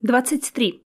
23.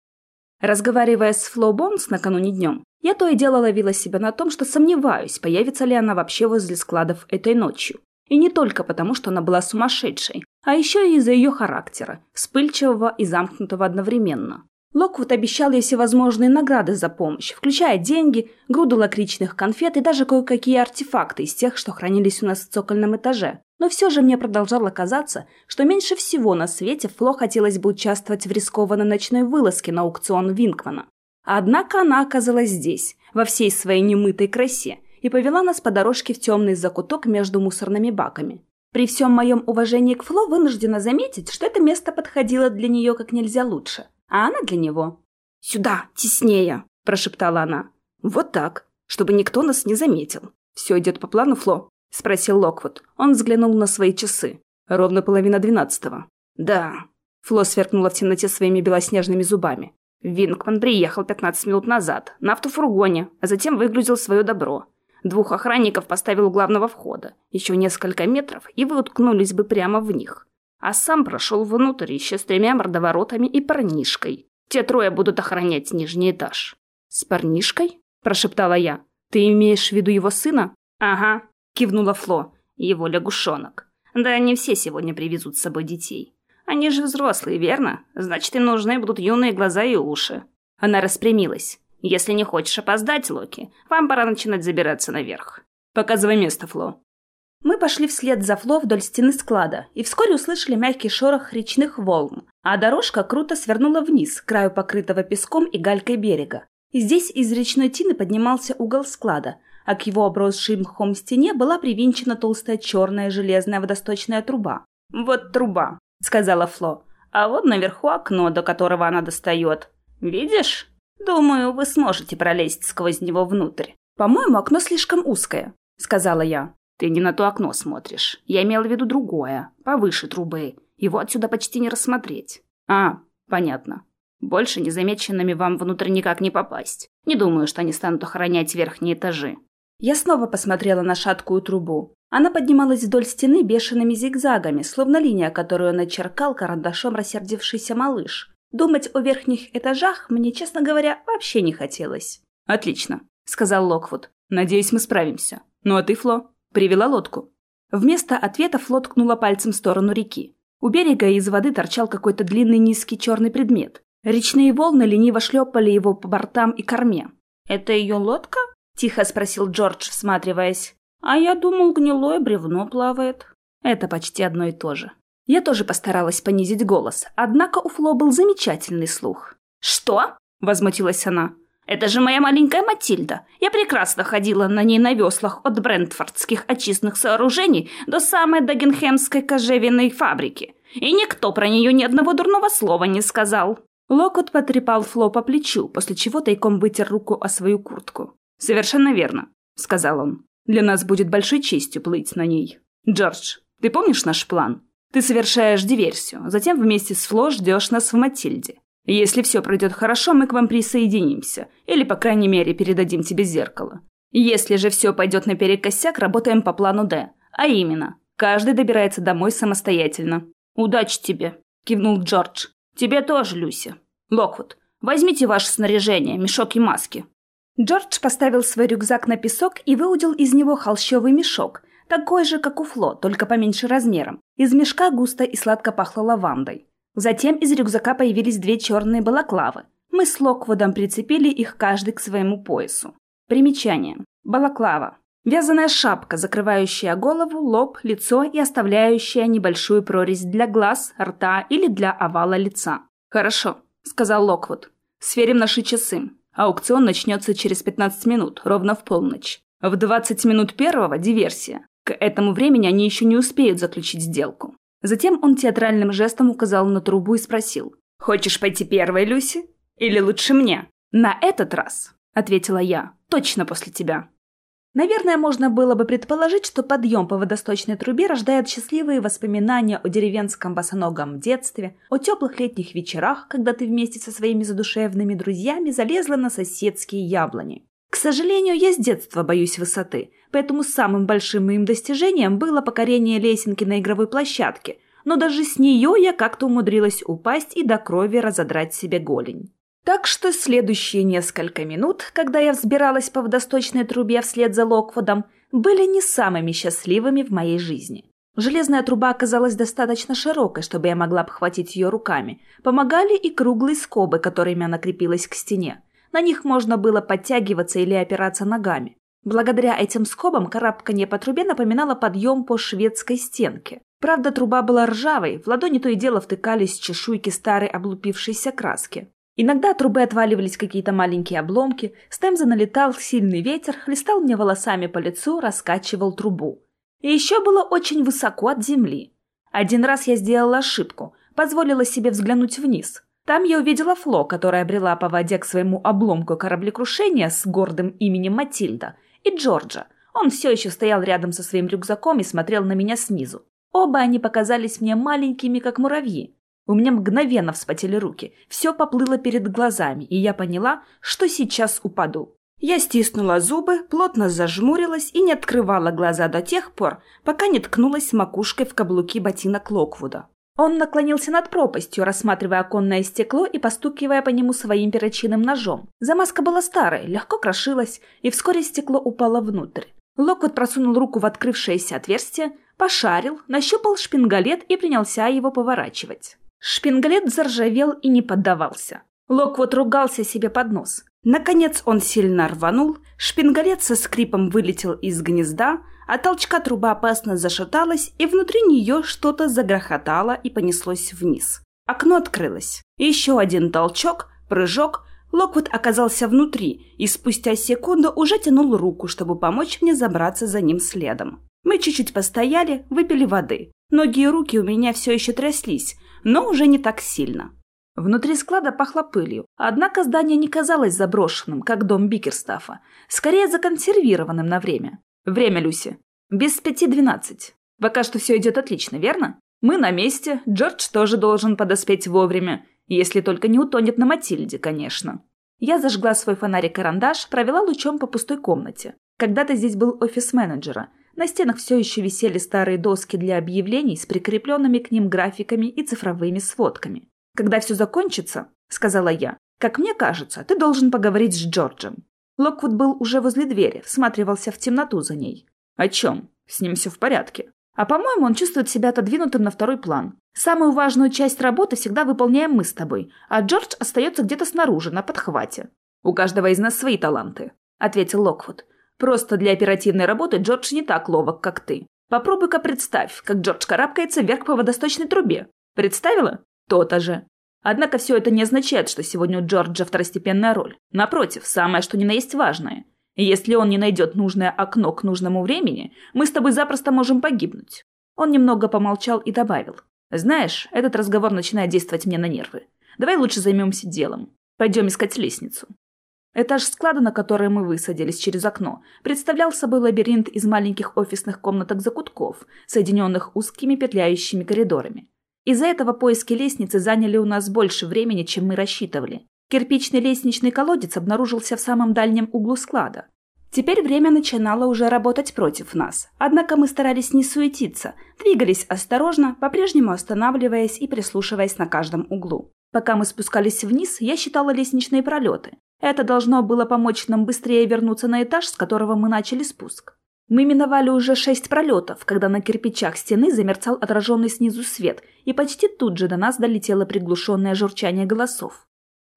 Разговаривая с Фло Бонс накануне днем, я то и дело ловила себя на том, что сомневаюсь, появится ли она вообще возле складов этой ночью. И не только потому, что она была сумасшедшей, а еще и из-за ее характера, вспыльчивого и замкнутого одновременно. Локвуд обещал ей всевозможные награды за помощь, включая деньги, груду лакричных конфет и даже кое-какие артефакты из тех, что хранились у нас в цокольном этаже. Но все же мне продолжало казаться, что меньше всего на свете Фло хотелось бы участвовать в рискованной ночной вылазке на аукцион Винкмана. Однако она оказалась здесь, во всей своей немытой красе, и повела нас по дорожке в темный закуток между мусорными баками. При всем моем уважении к Фло вынуждена заметить, что это место подходило для нее как нельзя лучше, а она для него. «Сюда, теснее!» – прошептала она. «Вот так, чтобы никто нас не заметил. Все идет по плану, Фло?» – спросил Локвуд. Он взглянул на свои часы. Ровно половина двенадцатого. «Да». Фло сверкнула в темноте своими белоснежными зубами. Вингман приехал пятнадцать минут назад, на автофургоне, а затем выгрузил свое добро. Двух охранников поставил у главного входа. Еще несколько метров, и вы уткнулись бы прямо в них. А сам прошел внутрь еще с тремя мордоворотами и парнишкой. Те трое будут охранять нижний этаж. «С парнишкой?» – прошептала я. «Ты имеешь в виду его сына?» «Ага», – кивнула Фло. «Его лягушонок. Да они все сегодня привезут с собой детей. Они же взрослые, верно? Значит, им нужны будут юные глаза и уши». Она распрямилась. «Если не хочешь опоздать, Локи, вам пора начинать забираться наверх. Показывай место, Фло». Мы пошли вслед за Фло вдоль стены склада и вскоре услышали мягкий шорох речных волн, а дорожка круто свернула вниз, к краю покрытого песком и галькой берега. И здесь из речной тины поднимался угол склада, а к его обросшей мхом стене была привинчена толстая черная железная водосточная труба. «Вот труба», — сказала Фло. «А вот наверху окно, до которого она достает. Видишь? Думаю, вы сможете пролезть сквозь него внутрь». «По-моему, окно слишком узкое», — сказала я. «Ты не на то окно смотришь. Я имела в виду другое, повыше трубы. Его отсюда почти не рассмотреть». «А, понятно. Больше незамеченными вам внутрь никак не попасть. Не думаю, что они станут охранять верхние этажи. Я снова посмотрела на шаткую трубу. Она поднималась вдоль стены бешеными зигзагами, словно линия, которую начеркал карандашом рассердившийся малыш. Думать о верхних этажах мне, честно говоря, вообще не хотелось. «Отлично», — сказал Локвуд. «Надеюсь, мы справимся. Ну а ты, Фло, привела лодку?» Вместо ответа Фло ткнула пальцем в сторону реки. У берега из воды торчал какой-то длинный низкий черный предмет. Речные волны лениво шлепали его по бортам и корме. «Это ее лодка?» — тихо спросил Джордж, всматриваясь. «А я думал, гнилое бревно плавает». Это почти одно и то же. Я тоже постаралась понизить голос, однако у Фло был замечательный слух. «Что?» — возмутилась она. «Это же моя маленькая Матильда. Я прекрасно ходила на ней на веслах от брентфордских очистных сооружений до самой Дагенхемской кожевенной фабрики. И никто про нее ни одного дурного слова не сказал». Локот потрепал Фло по плечу, после чего тайком вытер руку о свою куртку. «Совершенно верно», — сказал он. «Для нас будет большой честью плыть на ней. Джордж, ты помнишь наш план? Ты совершаешь диверсию, затем вместе с Фло ждешь нас в Матильде. Если все пройдет хорошо, мы к вам присоединимся, или, по крайней мере, передадим тебе зеркало. Если же все пойдет наперекосяк, работаем по плану Д. А именно, каждый добирается домой самостоятельно. «Удачи тебе», — кивнул Джордж. «Тебе тоже, Люси. Локвуд, возьмите ваше снаряжение, мешок и маски. Джордж поставил свой рюкзак на песок и выудил из него холщовый мешок, такой же, как у Фло, только поменьше размером. Из мешка густо и сладко пахло лавандой. Затем из рюкзака появились две черные балаклавы. Мы с Локвудом прицепили их каждый к своему поясу. Примечание. Балаклава. Вязаная шапка, закрывающая голову, лоб, лицо и оставляющая небольшую прорезь для глаз, рта или для овала лица. «Хорошо», — сказал Локвуд. «Сверим наши часы. Аукцион начнется через 15 минут, ровно в полночь. В 20 минут первого – диверсия. К этому времени они еще не успеют заключить сделку. Затем он театральным жестом указал на трубу и спросил. «Хочешь пойти первой, Люси? Или лучше мне?» «На этот раз», – ответила я, – «точно после тебя». Наверное, можно было бы предположить, что подъем по водосточной трубе рождает счастливые воспоминания о деревенском босоногом детстве, о теплых летних вечерах, когда ты вместе со своими задушевными друзьями залезла на соседские яблони. К сожалению, я с детства боюсь высоты, поэтому самым большим моим достижением было покорение лесенки на игровой площадке, но даже с нее я как-то умудрилась упасть и до крови разодрать себе голень. Так что следующие несколько минут, когда я взбиралась по водосточной трубе вслед за Локвудом, были не самыми счастливыми в моей жизни. Железная труба оказалась достаточно широкой, чтобы я могла обхватить ее руками. Помогали и круглые скобы, которыми она крепилась к стене. На них можно было подтягиваться или опираться ногами. Благодаря этим скобам карабканье по трубе напоминало подъем по шведской стенке. Правда, труба была ржавой, в ладони то и дело втыкались чешуйки старой облупившейся краски. Иногда от трубы отваливались какие-то маленькие обломки, с налетал сильный ветер, хлестал мне волосами по лицу, раскачивал трубу. И еще было очень высоко от земли. Один раз я сделала ошибку, позволила себе взглянуть вниз. Там я увидела Фло, которая брела по воде к своему обломку кораблекрушения с гордым именем Матильда, и Джорджа. Он все еще стоял рядом со своим рюкзаком и смотрел на меня снизу. Оба они показались мне маленькими, как муравьи. У меня мгновенно вспотели руки, все поплыло перед глазами, и я поняла, что сейчас упаду. Я стиснула зубы, плотно зажмурилась и не открывала глаза до тех пор, пока не ткнулась макушкой в каблуки ботинок Локвуда. Он наклонился над пропастью, рассматривая оконное стекло и постукивая по нему своим перочинным ножом. Замазка была старой, легко крошилась, и вскоре стекло упало внутрь. Локвуд просунул руку в открывшееся отверстие, пошарил, нащупал шпингалет и принялся его поворачивать. Шпингалет заржавел и не поддавался. Локвуд ругался себе под нос. Наконец он сильно рванул, шпингалет со скрипом вылетел из гнезда, а толчка труба опасно зашаталась, и внутри нее что-то загрохотало и понеслось вниз. Окно открылось. Еще один толчок, прыжок. Локвуд оказался внутри и спустя секунду уже тянул руку, чтобы помочь мне забраться за ним следом. Мы чуть-чуть постояли, выпили воды. Ноги и руки у меня все еще тряслись, но уже не так сильно. Внутри склада пахло пылью, однако здание не казалось заброшенным, как дом Бикерстафа, скорее законсервированным на время. Время, Люси. Без пяти двенадцать. Пока что все идет отлично, верно? Мы на месте, Джордж тоже должен подоспеть вовремя, если только не утонет на Матильде, конечно. Я зажгла свой фонарик-карандаш, провела лучом по пустой комнате. Когда-то здесь был офис менеджера. На стенах все еще висели старые доски для объявлений с прикрепленными к ним графиками и цифровыми сводками. «Когда все закончится», — сказала я, — «как мне кажется, ты должен поговорить с Джорджем. Локвуд был уже возле двери, всматривался в темноту за ней. «О чем? С ним все в порядке. А по-моему, он чувствует себя отодвинутым на второй план. Самую важную часть работы всегда выполняем мы с тобой, а Джордж остается где-то снаружи, на подхвате. У каждого из нас свои таланты», — ответил Локвуд. «Просто для оперативной работы Джордж не так ловок, как ты. Попробуй-ка представь, как Джордж карабкается вверх по водосточной трубе. Представила? То-то же. Однако все это не означает, что сегодня у Джорджа второстепенная роль. Напротив, самое что ни на есть важное. Если он не найдет нужное окно к нужному времени, мы с тобой запросто можем погибнуть. Он немного помолчал и добавил. Знаешь, этот разговор начинает действовать мне на нервы. Давай лучше займемся делом. Пойдем искать лестницу. Этаж склада, на который мы высадились через окно, представлял собой лабиринт из маленьких офисных комнаток-закутков, соединенных узкими петляющими коридорами. Из-за этого поиски лестницы заняли у нас больше времени, чем мы рассчитывали. Кирпичный лестничный колодец обнаружился в самом дальнем углу склада. Теперь время начинало уже работать против нас, однако мы старались не суетиться, двигались осторожно, по-прежнему останавливаясь и прислушиваясь на каждом углу. Пока мы спускались вниз, я считала лестничные пролеты. Это должно было помочь нам быстрее вернуться на этаж, с которого мы начали спуск. Мы миновали уже шесть пролетов, когда на кирпичах стены замерцал отраженный снизу свет, и почти тут же до нас долетело приглушенное журчание голосов.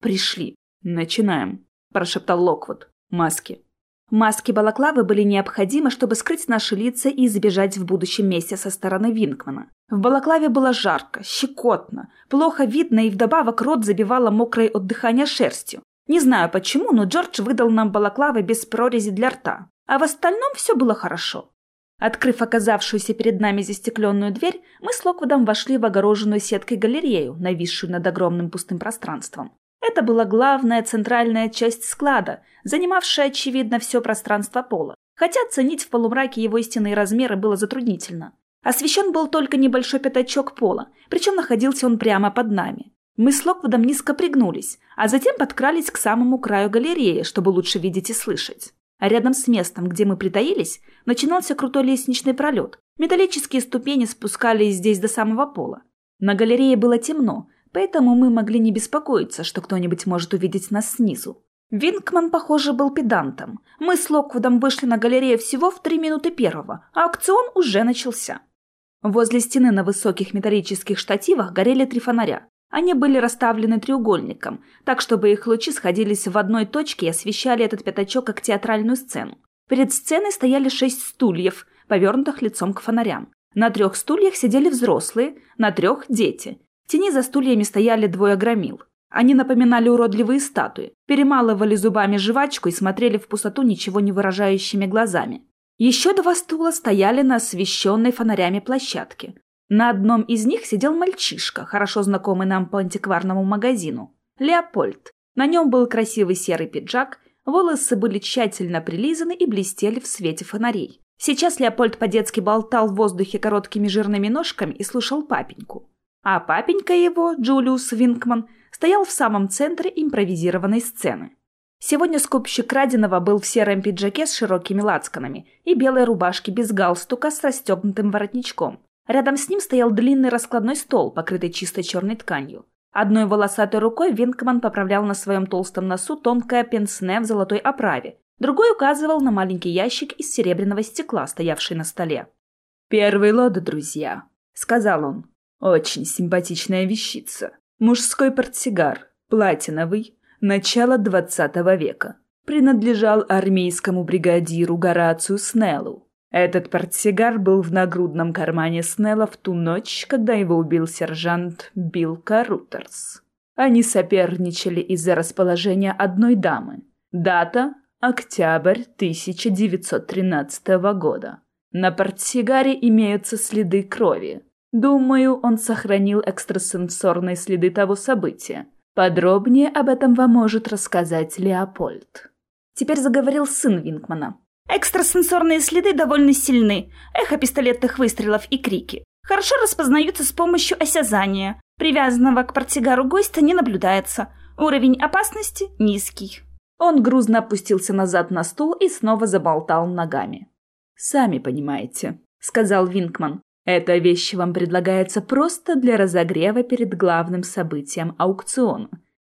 «Пришли. Начинаем», – прошептал Локвуд. «Маски». Маски балаклавы были необходимы, чтобы скрыть наши лица и избежать в будущем месте со стороны Винкмана. В балаклаве было жарко, щекотно, плохо видно и вдобавок рот забивало мокрой от дыхания шерстью. Не знаю почему, но Джордж выдал нам балаклавы без прорези для рта. А в остальном все было хорошо. Открыв оказавшуюся перед нами застекленную дверь, мы с Локвудом вошли в огороженную сеткой галерею, нависшую над огромным пустым пространством. Это была главная центральная часть склада, занимавшая, очевидно, все пространство пола. Хотя оценить в полумраке его истинные размеры было затруднительно. Освещен был только небольшой пятачок пола, причем находился он прямо под нами. Мы с Локвудом низко пригнулись, а затем подкрались к самому краю галереи, чтобы лучше видеть и слышать. А рядом с местом, где мы притаились, начинался крутой лестничный пролет. Металлические ступени спускались здесь до самого пола. На галерее было темно, поэтому мы могли не беспокоиться, что кто-нибудь может увидеть нас снизу. Винкман, похоже, был педантом. Мы с Локвудом вышли на галерею всего в три минуты первого, а аукцион уже начался. Возле стены на высоких металлических штативах горели три фонаря. Они были расставлены треугольником, так чтобы их лучи сходились в одной точке и освещали этот пятачок как театральную сцену. Перед сценой стояли шесть стульев, повернутых лицом к фонарям. На трех стульях сидели взрослые, на трех – дети. В тени за стульями стояли двое громил. Они напоминали уродливые статуи, перемалывали зубами жвачку и смотрели в пустоту ничего не выражающими глазами. Еще два стула стояли на освещенной фонарями площадке. На одном из них сидел мальчишка, хорошо знакомый нам по антикварному магазину. Леопольд. На нем был красивый серый пиджак, волосы были тщательно прилизаны и блестели в свете фонарей. Сейчас Леопольд по-детски болтал в воздухе короткими жирными ножками и слушал папеньку. А папенька его, Джулиус Винкман, стоял в самом центре импровизированной сцены. Сегодня скупщик краденого был в сером пиджаке с широкими лацканами и белой рубашке без галстука с расстегнутым воротничком. Рядом с ним стоял длинный раскладной стол, покрытый чистой черной тканью. Одной волосатой рукой Винкман поправлял на своем толстом носу тонкое пенсне в золотой оправе, другой указывал на маленький ящик из серебряного стекла, стоявший на столе. «Первый лот, друзья», — сказал он. «Очень симпатичная вещица. Мужской портсигар, платиновый, начало двадцатого века. Принадлежал армейскому бригадиру Горацию Снеллу. Этот портсигар был в нагрудном кармане Снелла в ту ночь, когда его убил сержант Билл Карутерс. Они соперничали из-за расположения одной дамы. Дата – октябрь 1913 года. На портсигаре имеются следы крови. Думаю, он сохранил экстрасенсорные следы того события. Подробнее об этом вам может рассказать Леопольд. Теперь заговорил сын Винкмана. Экстрасенсорные следы довольно сильны. Эхо пистолетных выстрелов и крики. Хорошо распознаются с помощью осязания. Привязанного к портсигару гостя не наблюдается. Уровень опасности низкий. Он грузно опустился назад на стул и снова заболтал ногами. «Сами понимаете», — сказал Винкман. «Эта вещь вам предлагается просто для разогрева перед главным событием аукциона.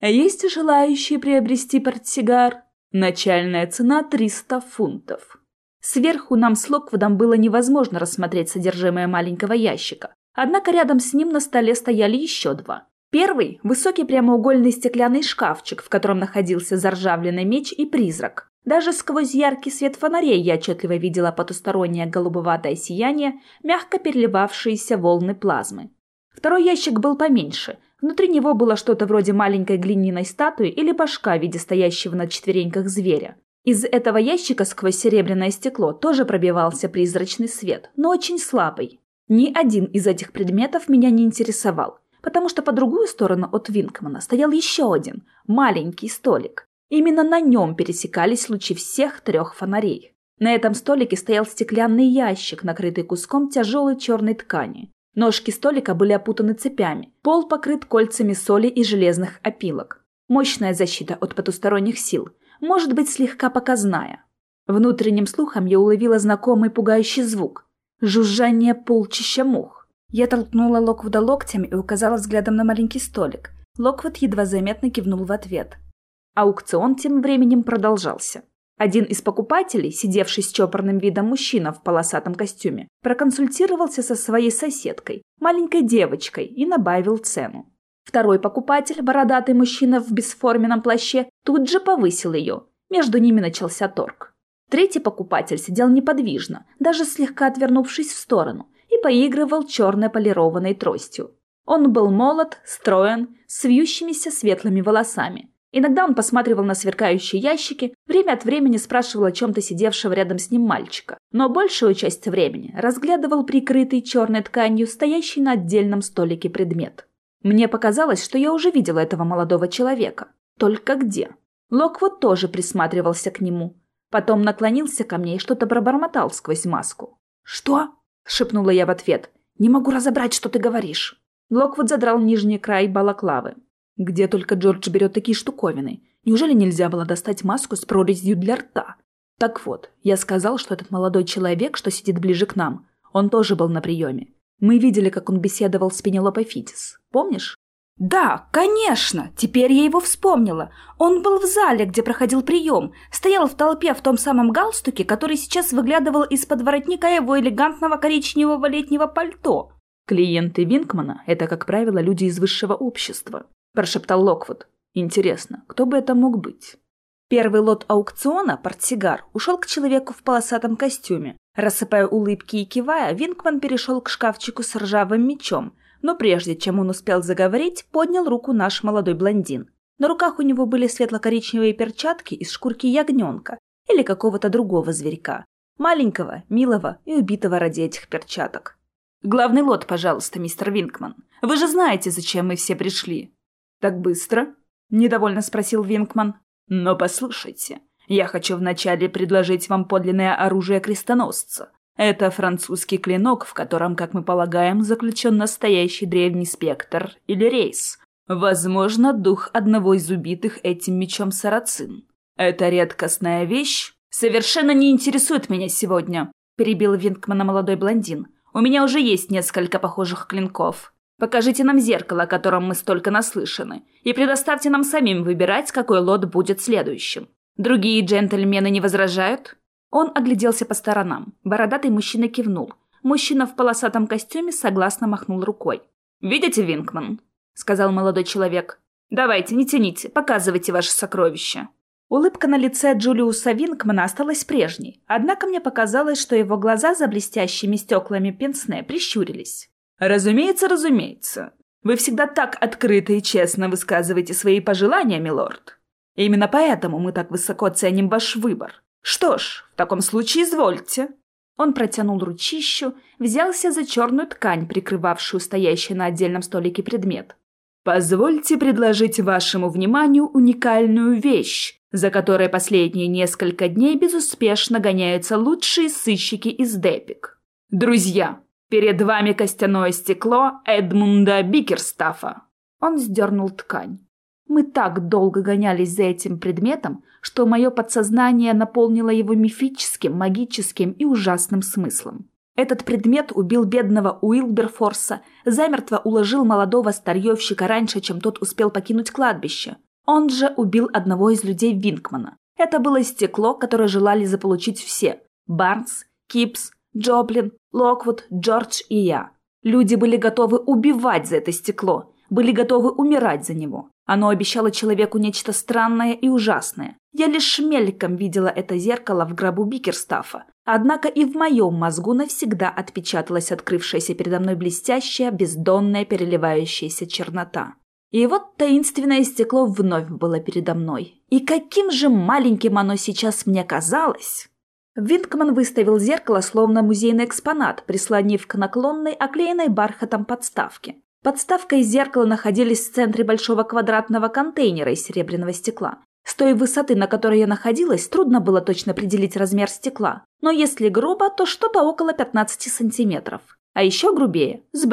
Есть желающие приобрести портсигар?» Начальная цена 300 фунтов. Сверху нам с Локвудом было невозможно рассмотреть содержимое маленького ящика. Однако рядом с ним на столе стояли еще два. Первый – высокий прямоугольный стеклянный шкафчик, в котором находился заржавленный меч и призрак. Даже сквозь яркий свет фонарей я отчетливо видела потустороннее голубоватое сияние, мягко переливавшиеся волны плазмы. Второй ящик был поменьше, Внутри него было что-то вроде маленькой глиняной статуи или башка в виде стоящего на четвереньках зверя. Из этого ящика сквозь серебряное стекло тоже пробивался призрачный свет, но очень слабый. Ни один из этих предметов меня не интересовал, потому что по другую сторону от Винкмана стоял еще один, маленький столик. Именно на нем пересекались лучи всех трех фонарей. На этом столике стоял стеклянный ящик, накрытый куском тяжелой черной ткани. Ножки столика были опутаны цепями, пол покрыт кольцами соли и железных опилок. Мощная защита от потусторонних сил, может быть слегка показная. Внутренним слухом я уловила знакомый пугающий звук – жужжание полчища мух. Я толкнула Локвуда локтем и указала взглядом на маленький столик. Локвуд едва заметно кивнул в ответ. Аукцион тем временем продолжался. Один из покупателей, сидевший с чопорным видом мужчина в полосатом костюме, проконсультировался со своей соседкой, маленькой девочкой, и набавил цену. Второй покупатель, бородатый мужчина в бесформенном плаще, тут же повысил ее. Между ними начался торг. Третий покупатель сидел неподвижно, даже слегка отвернувшись в сторону, и поигрывал черной полированной тростью. Он был молод, строен, с вьющимися светлыми волосами. Иногда он посматривал на сверкающие ящики, время от времени спрашивал о чем-то сидевшего рядом с ним мальчика, но большую часть времени разглядывал прикрытый черной тканью стоящий на отдельном столике предмет. Мне показалось, что я уже видела этого молодого человека. Только где? Локвуд тоже присматривался к нему. Потом наклонился ко мне и что-то пробормотал сквозь маску. «Что?» – шепнула я в ответ. «Не могу разобрать, что ты говоришь». Локвуд задрал нижний край балаклавы. Где только Джордж берет такие штуковины? Неужели нельзя было достать маску с прорезью для рта? Так вот, я сказал, что этот молодой человек, что сидит ближе к нам, он тоже был на приеме. Мы видели, как он беседовал с Пенелопой Фитис. Помнишь? Да, конечно, теперь я его вспомнила. Он был в зале, где проходил прием, стоял в толпе в том самом галстуке, который сейчас выглядывал из-под воротника его элегантного коричневого летнего пальто. Клиенты Винкмана – это, как правило, люди из высшего общества, прошептал Локвуд. Интересно, кто бы это мог быть? Первый лот аукциона, портсигар, ушел к человеку в полосатом костюме. Рассыпая улыбки и кивая, Винкман перешел к шкафчику с ржавым мечом – но прежде чем он успел заговорить, поднял руку наш молодой блондин. На руках у него были светло-коричневые перчатки из шкурки ягненка или какого-то другого зверька. Маленького, милого и убитого ради этих перчаток. «Главный лот, пожалуйста, мистер Винкман. Вы же знаете, зачем мы все пришли». «Так быстро?» – недовольно спросил Винкман. «Но послушайте, я хочу вначале предложить вам подлинное оружие крестоносца. Это французский клинок, в котором, как мы полагаем, заключен настоящий древний спектр или рейс. Возможно, дух одного из убитых этим мечом сарацин. Это редкостная вещь совершенно не интересует меня сегодня, перебил Винкмана молодой блондин. У меня уже есть несколько похожих клинков. Покажите нам зеркало, о котором мы столько наслышаны, и предоставьте нам самим выбирать, какой лот будет следующим. Другие джентльмены не возражают? Он огляделся по сторонам. Бородатый мужчина кивнул. Мужчина в полосатом костюме согласно махнул рукой. «Видите, Винкман?» — сказал молодой человек. «Давайте, не тяните, показывайте ваше сокровище». Улыбка на лице Джулиуса Винкмана осталась прежней, однако мне показалось, что его глаза за блестящими стеклами пенсне прищурились. «Разумеется, разумеется. Вы всегда так открыто и честно высказываете свои пожелания, милорд. Именно поэтому мы так высоко ценим ваш выбор. «Что ж, в таком случае извольте». Он протянул ручищу, взялся за черную ткань, прикрывавшую стоящий на отдельном столике предмет. «Позвольте предложить вашему вниманию уникальную вещь, за которой последние несколько дней безуспешно гоняются лучшие сыщики из Депик. Друзья, перед вами костяное стекло Эдмунда Бикерстафа». Он сдернул ткань. Мы так долго гонялись за этим предметом, что мое подсознание наполнило его мифическим, магическим и ужасным смыслом. Этот предмет убил бедного Уилберфорса, замертво уложил молодого старьевщика раньше, чем тот успел покинуть кладбище. Он же убил одного из людей Винкмана. Это было стекло, которое желали заполучить все – Барнс, Кипс, Джоплин, Локвуд, Джордж и я. Люди были готовы убивать за это стекло, были готовы умирать за него. Оно обещало человеку нечто странное и ужасное. Я лишь мельком видела это зеркало в гробу Бикерстафа. Однако и в моем мозгу навсегда отпечаталась открывшаяся передо мной блестящая, бездонная, переливающаяся чернота. И вот таинственное стекло вновь было передо мной. И каким же маленьким оно сейчас мне казалось! Винкман выставил зеркало словно музейный экспонат, прислонив к наклонной, оклеенной бархатом подставке. Подставка и зеркало находились в центре большого квадратного контейнера из серебряного стекла. С той высоты, на которой я находилась, трудно было точно определить размер стекла. Но если грубо, то что-то около 15 сантиметров. А еще грубее – с.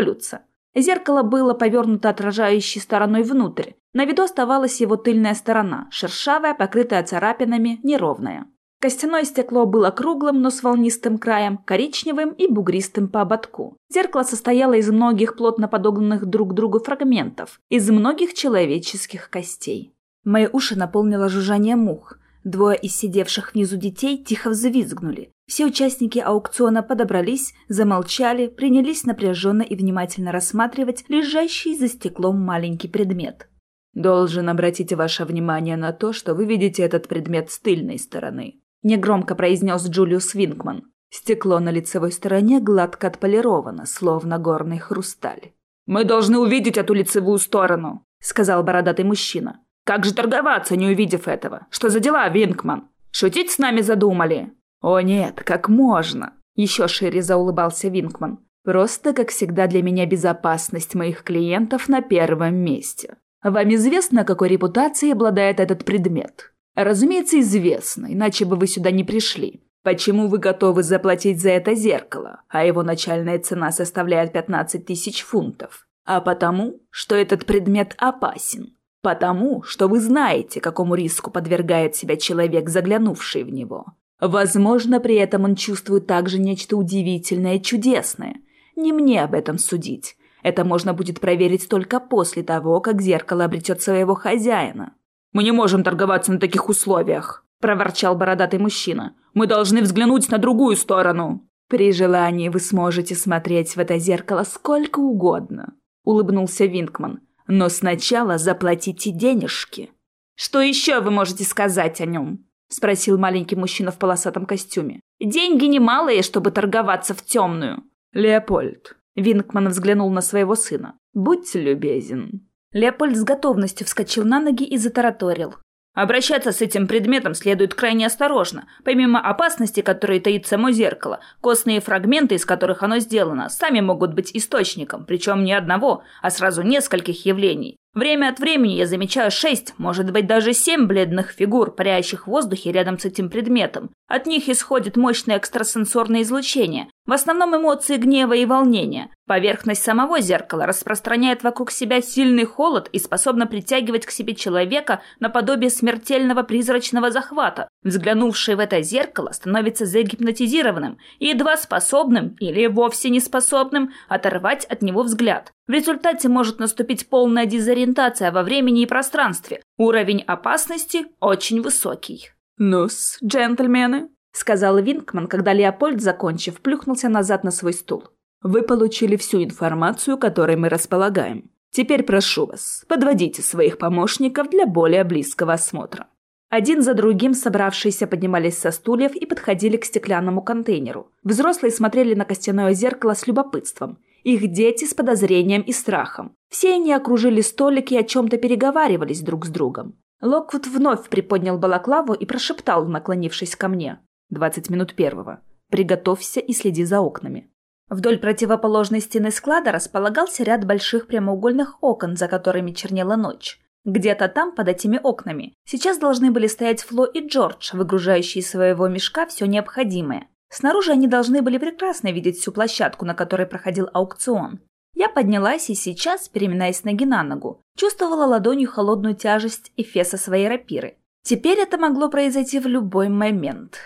Зеркало было повернуто отражающей стороной внутрь. На виду оставалась его тыльная сторона, шершавая, покрытая царапинами, неровная. Костяное стекло было круглым, но с волнистым краем, коричневым и бугристым по ободку. Зеркало состояло из многих плотно подогнанных друг к другу фрагментов, из многих человеческих костей. Мои уши наполнило жужжание мух. Двое из сидевших внизу детей тихо взвизгнули. Все участники аукциона подобрались, замолчали, принялись напряженно и внимательно рассматривать лежащий за стеклом маленький предмет. «Должен обратить ваше внимание на то, что вы видите этот предмет с тыльной стороны», негромко произнес Джулиус Винкман. Стекло на лицевой стороне гладко отполировано, словно горный хрусталь. «Мы должны увидеть эту лицевую сторону», — сказал бородатый мужчина. «Как же торговаться, не увидев этого? Что за дела, Винкман? Шутить с нами задумали?» «О нет, как можно?» — еще шире заулыбался Винкман. «Просто, как всегда, для меня безопасность моих клиентов на первом месте. Вам известно, какой репутацией обладает этот предмет?» Разумеется, известно, иначе бы вы сюда не пришли. Почему вы готовы заплатить за это зеркало, а его начальная цена составляет 15 тысяч фунтов? А потому, что этот предмет опасен. Потому, что вы знаете, какому риску подвергает себя человек, заглянувший в него. Возможно, при этом он чувствует также нечто удивительное и чудесное. Не мне об этом судить. Это можно будет проверить только после того, как зеркало обретет своего хозяина. «Мы не можем торговаться на таких условиях», – проворчал бородатый мужчина. «Мы должны взглянуть на другую сторону». «При желании вы сможете смотреть в это зеркало сколько угодно», – улыбнулся Винкман. «Но сначала заплатите денежки». «Что еще вы можете сказать о нем?» – спросил маленький мужчина в полосатом костюме. «Деньги немалые, чтобы торговаться в темную». «Леопольд», – Винкман взглянул на своего сына. «Будьте любезен». Леопольд с готовностью вскочил на ноги и затараторил. Обращаться с этим предметом следует крайне осторожно. Помимо опасности, которые таит само зеркало, костные фрагменты, из которых оно сделано, сами могут быть источником, причем не одного, а сразу нескольких явлений. Время от времени я замечаю шесть, может быть даже семь бледных фигур, парящих в воздухе рядом с этим предметом. От них исходит мощное экстрасенсорное излучение, в основном эмоции гнева и волнения. Поверхность самого зеркала распространяет вокруг себя сильный холод и способна притягивать к себе человека наподобие смертельного призрачного захвата. Взглянувший в это зеркало становится загипнотизированным и едва способным или вовсе не способным оторвать от него взгляд. В результате может наступить полная дезориентация во времени и пространстве. Уровень опасности очень высокий. «Ну-с, джентльмены», — сказал Винкман, когда Леопольд, закончив, плюхнулся назад на свой стул. «Вы получили всю информацию, которой мы располагаем. Теперь прошу вас, подводите своих помощников для более близкого осмотра». Один за другим собравшиеся поднимались со стульев и подходили к стеклянному контейнеру. Взрослые смотрели на костяное зеркало с любопытством – их дети с подозрением и страхом. Все они окружили столик и о чем-то переговаривались друг с другом. Локвуд вновь приподнял балаклаву и прошептал, наклонившись ко мне. «Двадцать минут первого. Приготовься и следи за окнами». Вдоль противоположной стены склада располагался ряд больших прямоугольных окон, за которыми чернела ночь. Где-то там, под этими окнами, сейчас должны были стоять Фло и Джордж, выгружающие из своего мешка все необходимое. Снаружи они должны были прекрасно видеть всю площадку, на которой проходил аукцион. Я поднялась и сейчас, переминаясь ноги на ногу, чувствовала ладонью холодную тяжесть эфеса своей рапиры. Теперь это могло произойти в любой момент.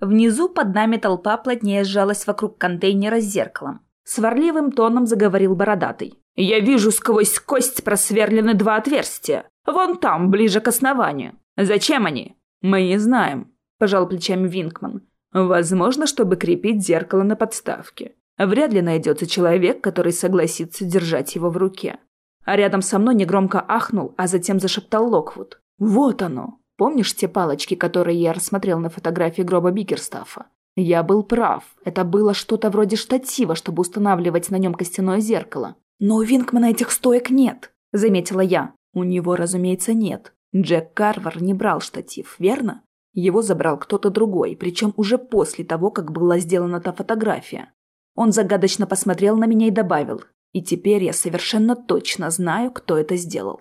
Внизу под нами толпа плотнее сжалась вокруг контейнера с зеркалом. Сварливым тоном заговорил бородатый. «Я вижу сквозь кость просверлены два отверстия. Вон там, ближе к основанию. Зачем они?» «Мы не знаем», – пожал плечами Винкман. Возможно, чтобы крепить зеркало на подставке. Вряд ли найдется человек, который согласится держать его в руке. А рядом со мной негромко ахнул, а затем зашептал Локвуд. «Вот оно! Помнишь те палочки, которые я рассмотрел на фотографии гроба Бикерстафа? Я был прав. Это было что-то вроде штатива, чтобы устанавливать на нем костяное зеркало. Но у Винкмана этих стоек нет, заметила я. У него, разумеется, нет. Джек Карвер не брал штатив, верно? Его забрал кто-то другой, причем уже после того, как была сделана та фотография. Он загадочно посмотрел на меня и добавил, и теперь я совершенно точно знаю, кто это сделал.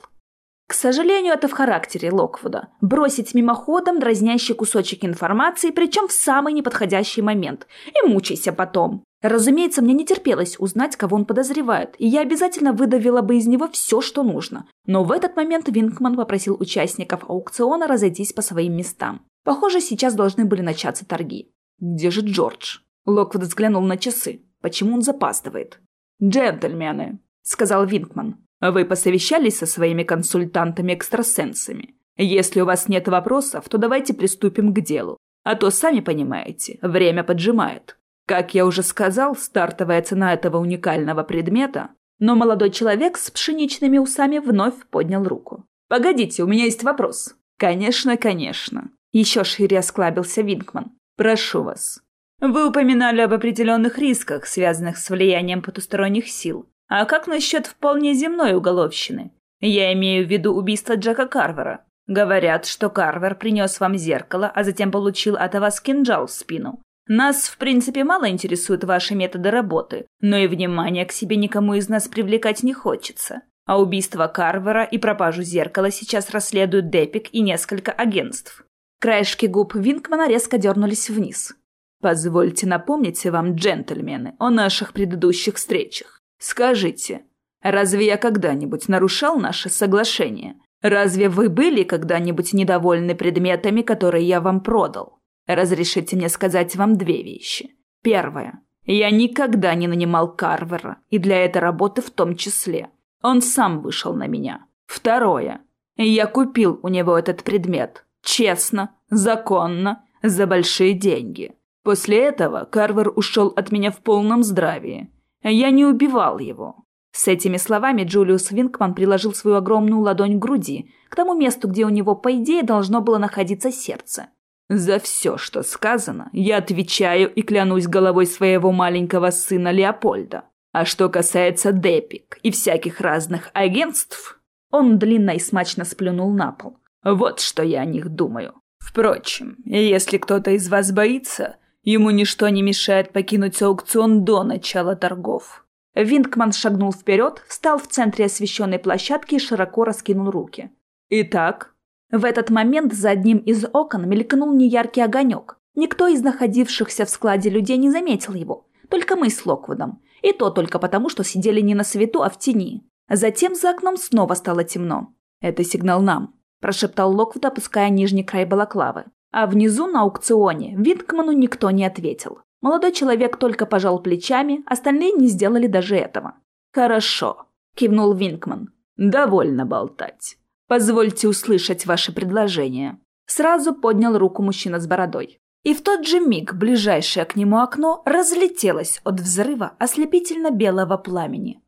К сожалению, это в характере Локвуда. Бросить мимоходом дразнящий кусочек информации, причем в самый неподходящий момент. И мучайся потом. Разумеется, мне не терпелось узнать, кого он подозревает, и я обязательно выдавила бы из него все, что нужно. Но в этот момент Винкман попросил участников аукциона разойтись по своим местам. Похоже, сейчас должны были начаться торги. «Где же Джордж?» Локвуд взглянул на часы. «Почему он запаздывает?» «Джентльмены», — сказал Винкман. «Вы посовещались со своими консультантами-экстрасенсами. Если у вас нет вопросов, то давайте приступим к делу. А то, сами понимаете, время поджимает. Как я уже сказал, стартовая цена этого уникального предмета... Но молодой человек с пшеничными усами вновь поднял руку. «Погодите, у меня есть вопрос». «Конечно, конечно». Еще шире осклабился Винкман. «Прошу вас». «Вы упоминали об определенных рисках, связанных с влиянием потусторонних сил. А как насчет вполне земной уголовщины? Я имею в виду убийство Джека Карвера. Говорят, что Карвер принес вам зеркало, а затем получил от вас кинжал в спину. Нас, в принципе, мало интересуют ваши методы работы, но и внимание к себе никому из нас привлекать не хочется. А убийство Карвера и пропажу зеркала сейчас расследуют Депик и несколько агентств. Краешки губ Винкмана резко дернулись вниз. «Позвольте напомнить вам, джентльмены, о наших предыдущих встречах. Скажите, разве я когда-нибудь нарушал наше соглашение? Разве вы были когда-нибудь недовольны предметами, которые я вам продал? Разрешите мне сказать вам две вещи. Первое. Я никогда не нанимал Карвера, и для этой работы в том числе. Он сам вышел на меня. Второе. Я купил у него этот предмет. Честно, законно, за большие деньги. После этого Карвер ушел от меня в полном здравии. Я не убивал его. С этими словами Джулиус Винкман приложил свою огромную ладонь к груди, к тому месту, где у него, по идее, должно было находиться сердце. «За все, что сказано, я отвечаю и клянусь головой своего маленького сына Леопольда. А что касается Депик и всяких разных агентств...» Он длинно и смачно сплюнул на пол. «Вот что я о них думаю. Впрочем, если кто-то из вас боится, ему ничто не мешает покинуть аукцион до начала торгов. Винкман шагнул вперед, встал в центре освещенной площадки и широко раскинул руки. «Итак?» В этот момент за одним из окон мелькнул неяркий огонек. Никто из находившихся в складе людей не заметил его. Только мы с Локвудом. И то только потому, что сидели не на свету, а в тени. Затем за окном снова стало темно. «Это сигнал нам», – прошептал Локвуд, опуская нижний край балаклавы. А внизу на аукционе Винкману никто не ответил. Молодой человек только пожал плечами, остальные не сделали даже этого. «Хорошо», – кивнул Винкман. «Довольно болтать. Позвольте услышать ваше предложение». Сразу поднял руку мужчина с бородой. И в тот же миг ближайшее к нему окно разлетелось от взрыва ослепительно-белого пламени.